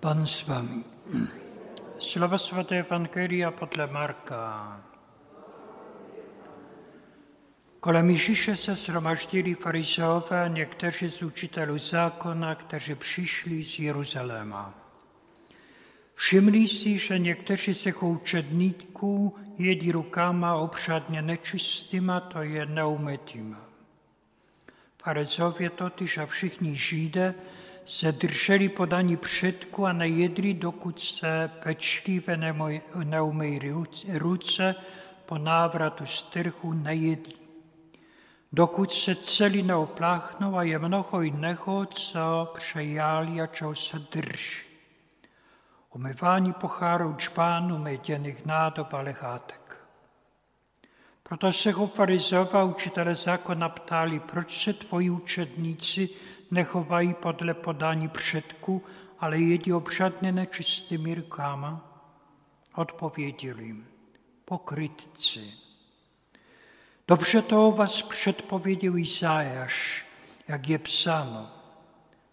Pan s vámi. Slova svaté Evangelia podle Marka. Kolem Ježíše se shromaždili farizeové a někteří z učitelů zákona, kteří přišli z Jeruzaléma. Všimli si, že někteří z jeho učedníků jedí rukama obřadně nečistýma, to je neumytýma. Farizově totiž a všichni Židé se drželi podání předku a nejedli, dokud se pečlivě neumyjí ruce po návratu z trhu nejedí. Dokud se celý neopláchnou a je mnoho jiného, co přejali a čeho se drží. Umyvání pochárů čpánů, měděných nádob a lehátek. Proto se ho farizova učitele zákona ptali, proč se tvoji učedníci nechovají podle podání předku, ale jedí obřadně nečistými rukama? Odpověděli jim, pokrytci. Dobře to o vás předpověděl Izájáš, jak je psáno.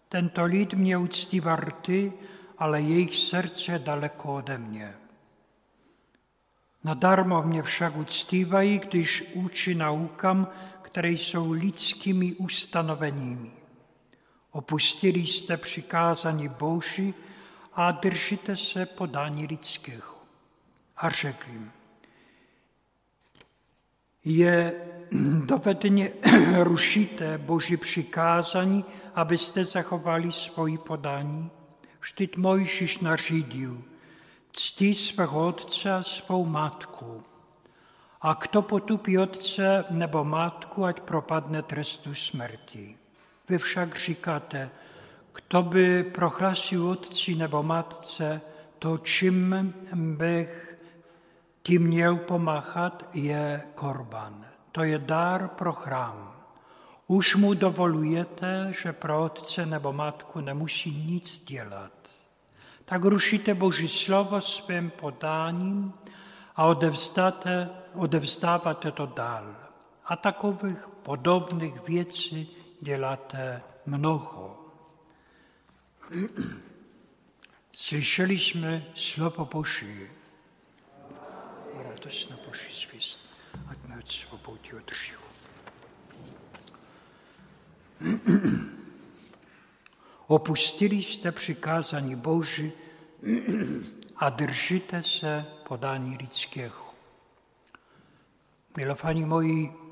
Tento lid mě uctívá rty, ale jejich srdce je daleko ode mě. Nadarmo mě však uctívají, když učí naukám, které jsou lidskými ustanoveními. Opustili jste přikázání Boží a držíte se podání lidského. A řekl jim, je dovedně rušíte Boží přikázání, abyste zachovali svoji podání? Vždyť Mojžíš nařídil, ctí svého otce a svou matku. A kdo potupí otce nebo matku, ať propadne trestu smrti. Vy však říkáte, kdo by prohlasil otci nebo matce, to, čím bych tím měl pomáhat, je korban. To je dár pro chrám. Už mu dovolujete, že pro otce nebo matku nemusí nic dělat. Tak rušíte Boží slovo svým podáním a odevzdáte, odevzdáváte to dál. A takových podobných věcí děláte mnoho. Slyšeli jsme slovo Boží. Radostná Boží svěst, ať mě od svobody održí. Opustili jste přikázání Boží a držíte se podání lidského. Milovaní moji,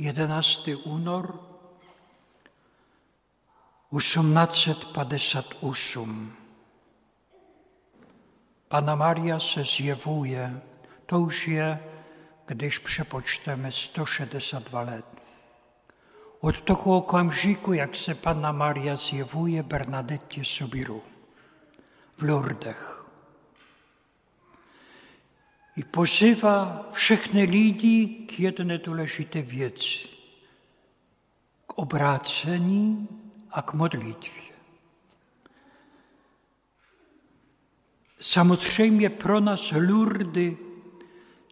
11. únor 1858. Pana Maria se zjevuje, to už je, když přepočteme 162 let. Od toho okamžiku, jak se Panna Maria zjevuje Bernadette Sobiru v Lourdech. I pozývá všechny lidi k jedné důležité věci. K obrácení a k modlitvě. Samozřejmě pro nás Lurdy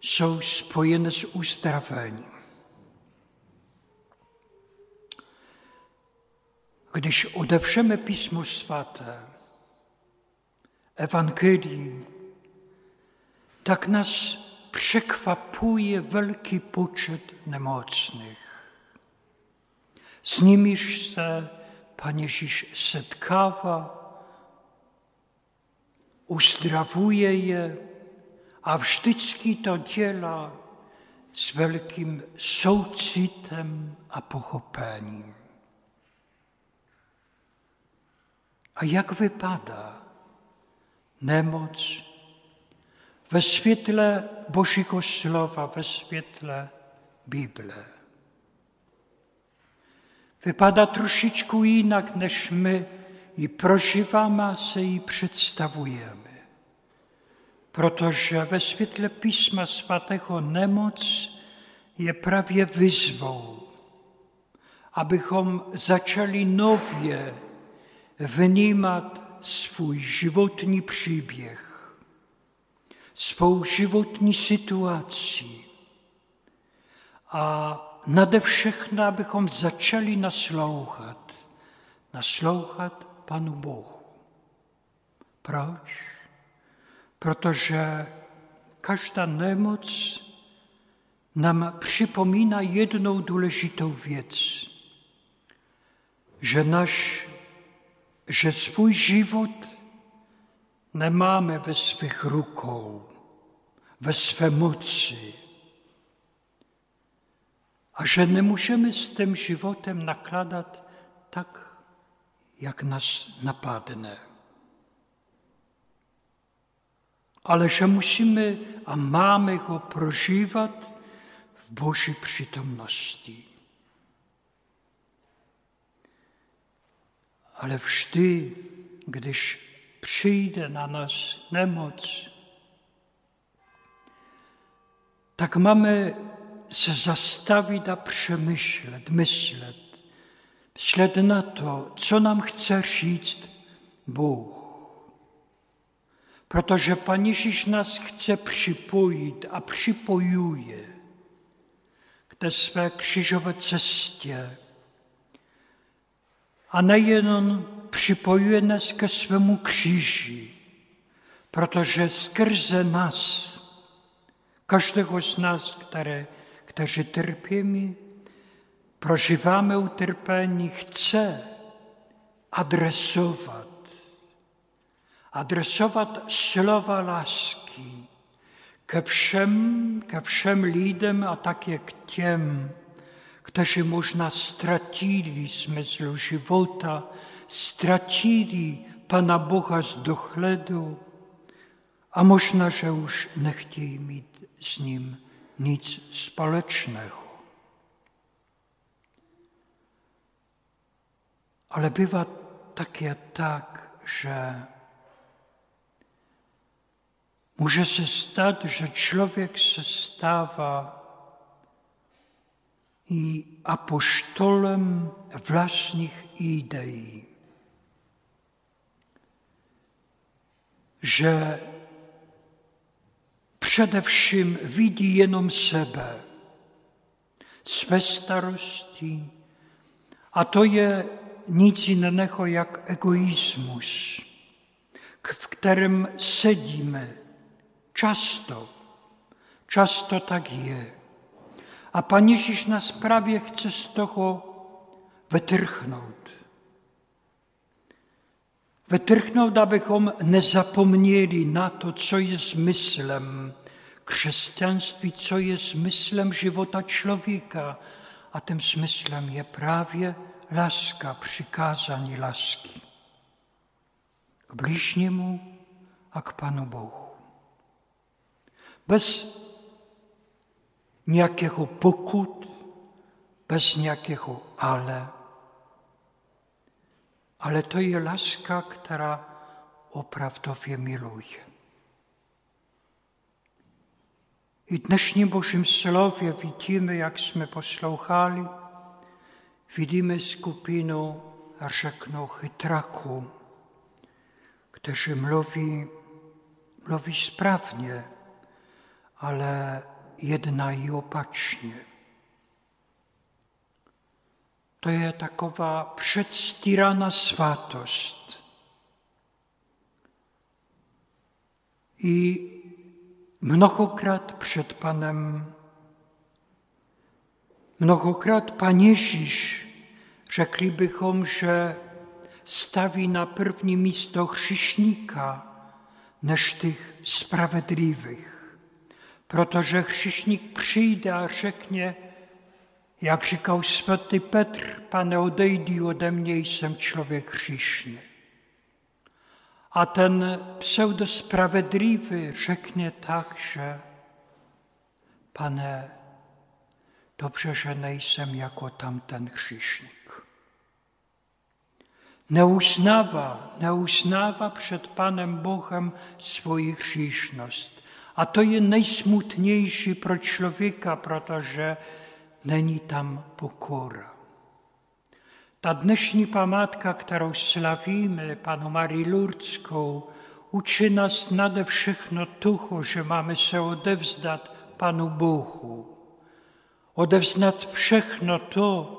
jsou spojené s uzdravením. Když odevřeme písmo svaté, Ewangelii, tak nás překvapuje velký počet nemocných. S nimiž se Pan Ježíš setkává, uzdravuje je a vždycky to dělá s velkým soucitem a pochopením. A jak vypadá nemoc ve světle Božího slova, ve světle Bible? Vypadá trošičku jinak, než my ji prožíváme a se ji představujeme. Protože ve světle písma svatého nemoc je právě vyzvou, abychom začali nově vnímat svůj životní příběh, svou životní situaci a nade všechno, abychom začali naslouchat, naslouchat Panu Bohu. Proč? Protože každá nemoc nám připomíná jedną důležitou věc, že, naš, že svůj život nemáme ve svých rukou, ve své moci. A že nemůžeme s tím životem nakládat tak, jak nás napadne. Ale že musíme a máme ho prožívat v Boží přítomnosti. Ale vždy, když přijde na nás nemoc, tak máme se zastavit a přemýšlet, myslet, myslet na to, co nám chce říct Bůh. Protože Pan Ježíš nás chce připojit a připojuje k té své křižové cestě. A nejenom připojuje nás ke svému kříži, protože skrze nás, každého z nás, které, kteří trpíme, prožíváme utrpení, chce adresovat. Adresovat slova lásky ke všem, ke všem lidem a také k těm, kteří možná ztratili smysl života, ztratili Pana Boha z dohledu a možná, že už nechtějí mít s ním nic společného. Ale bývá také tak, že může se stát, že člověk se stává i apoštolem vlastních ideí. Že především vidí jenom sebe, své starosti, a to je nic jiného jak egoismus, v kterém sedíme často. Často tak je. A Pan Ježíš nás právě chce z toho vytrhnout. Vytrhnout, abychom nezapomněli na to, co je smyslem křesťanství, co je smyslem života člověka. A tím smyslem je právě láska, přikázání lásky k bližnímu a k Panu Bohu. Bez nějakého pokud, bez nějakého ale. Ale to je láska, která opravdově miluje. I dnešním Božím slově vidíme, jak jsme poslouchali, vidíme skupinu, řeknu, chytraků, kteří mluví, mluví správně, ale jednají opačně. To je taková předstíraná svatost. I mnohokrát před Panem, mnohokrát Pan Ježíš, řekli bychom, že staví na první místo hřišníka než těch spravedlivých. Protože hřišník přijde a řekne, jak říkal svatý Petr, pane, odejdi ode mě, jsem člověk hříšný. A ten pseudospravedlivý řekne tak, že pane, dobře, že nejsem jako tamten hříšník. Neuznává, neuznává před Panem Bohem svoji hříšnost. A to je nejsmutnější pro člověka, protože není tam pokora. Ta dnešní památka, kterou slavíme, panu Marii Lurdskou, učí nás nade všechno toho, že máme se odevzdat Panu Bohu. Odevzdat všechno to,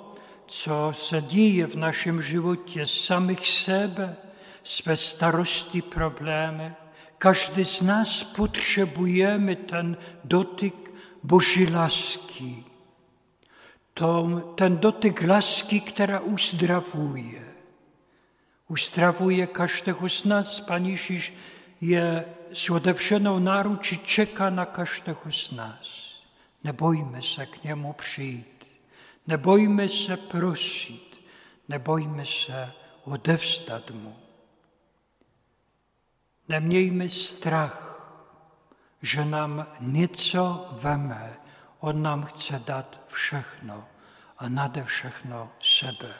co se děje v našem životě, samých sebe, své starosti, problémy. Každý z nás potřebujeme ten dotyk Boží lásky. To, ten dotyk lásky, která uzdravuje. Uzdravuje každého z nás. Pan Ježíš je s otevřenou náručí, čeká na každého z nás. Nebojme se k němu přijít. Nebojme se prosit. Nebojme se odevstat mu. Nemějme strach, že nám něco veme. On nám chce dát všechno a nade všechno sebe.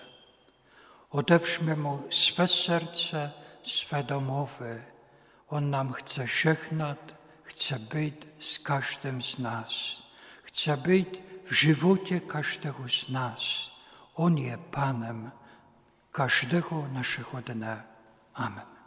Mu své srdce, své domovy. On nám chce žehnat, chce být s každým z nás. Chce být v životě každého z nás. On je Panem každého našeho dne. Amen.